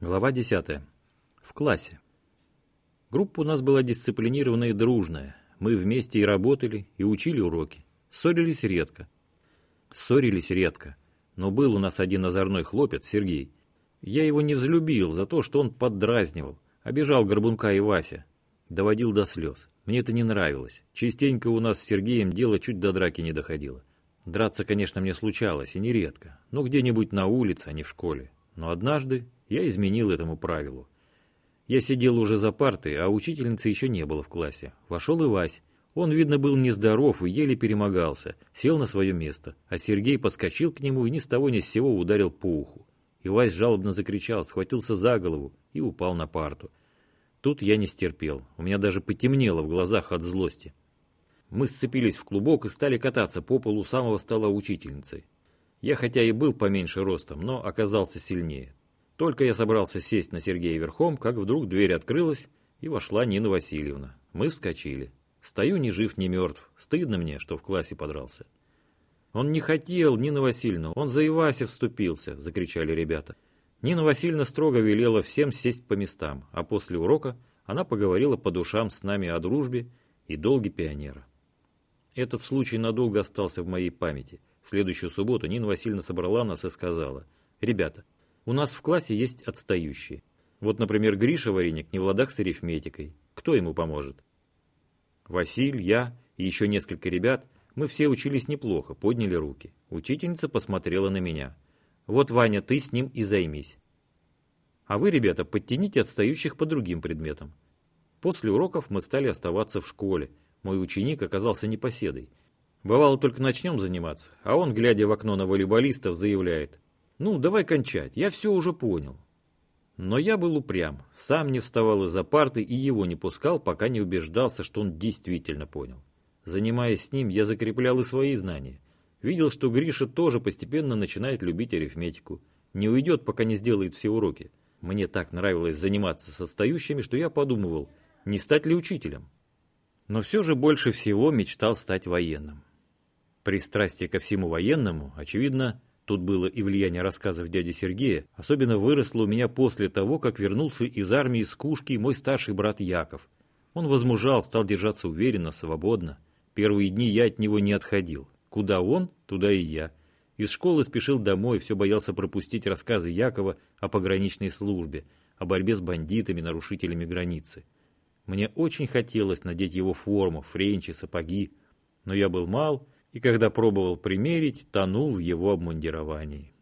Глава 10. В классе. Группа у нас была дисциплинированная и дружная. Мы вместе и работали, и учили уроки. Ссорились редко. Ссорились редко. Но был у нас один озорной хлопец, Сергей. Я его не взлюбил за то, что он поддразнивал. Обижал Горбунка и Вася. Доводил до слез. Мне это не нравилось. Частенько у нас с Сергеем дело чуть до драки не доходило. Драться, конечно, мне случалось, и нередко. Но где-нибудь на улице, а не в школе. Но однажды я изменил этому правилу. Я сидел уже за партой, а учительницы еще не было в классе. Вошел и Вась. Он, видно, был нездоров и еле перемогался, сел на свое место, а Сергей подскочил к нему и ни с того ни с сего ударил по уху. И Вась жалобно закричал, схватился за голову и упал на парту. Тут я не стерпел, у меня даже потемнело в глазах от злости. Мы сцепились в клубок и стали кататься по полу самого стола учительницы. Я хотя и был поменьше ростом, но оказался сильнее. Только я собрался сесть на Сергея верхом, как вдруг дверь открылась, и вошла Нина Васильевна. Мы вскочили. Стою ни жив, ни мертв. Стыдно мне, что в классе подрался. «Он не хотел, Нина Васильевна, он за Ивася вступился!» – закричали ребята. Нина Васильевна строго велела всем сесть по местам, а после урока она поговорила по душам с нами о дружбе и долге пионера. Этот случай надолго остался в моей памяти. Следующую субботу Нина Васильевна собрала нас и сказала, «Ребята, у нас в классе есть отстающие. Вот, например, Гриша Вареник не в ладах с арифметикой. Кто ему поможет? Василь, я и еще несколько ребят, мы все учились неплохо, подняли руки. Учительница посмотрела на меня. Вот, Ваня, ты с ним и займись. А вы, ребята, подтяните отстающих по другим предметам. После уроков мы стали оставаться в школе. Мой ученик оказался непоседой. Бывало, только начнем заниматься, а он, глядя в окно на волейболистов, заявляет – ну, давай кончать, я все уже понял. Но я был упрям, сам не вставал из-за парты и его не пускал, пока не убеждался, что он действительно понял. Занимаясь с ним, я закреплял и свои знания. Видел, что Гриша тоже постепенно начинает любить арифметику. Не уйдет, пока не сделает все уроки. Мне так нравилось заниматься с отстающими, что я подумывал, не стать ли учителем. Но все же больше всего мечтал стать военным. Пристрастие ко всему военному, очевидно, Тут было и влияние рассказов дяди Сергея, особенно выросло у меня после того, как вернулся из армии с Кушки мой старший брат Яков. Он возмужал, стал держаться уверенно, свободно. Первые дни я от него не отходил. Куда он, туда и я. Из школы спешил домой, все боялся пропустить рассказы Якова о пограничной службе, о борьбе с бандитами, нарушителями границы. Мне очень хотелось надеть его форму, френчи, сапоги, но я был мал и когда пробовал примерить, тонул в его обмундировании.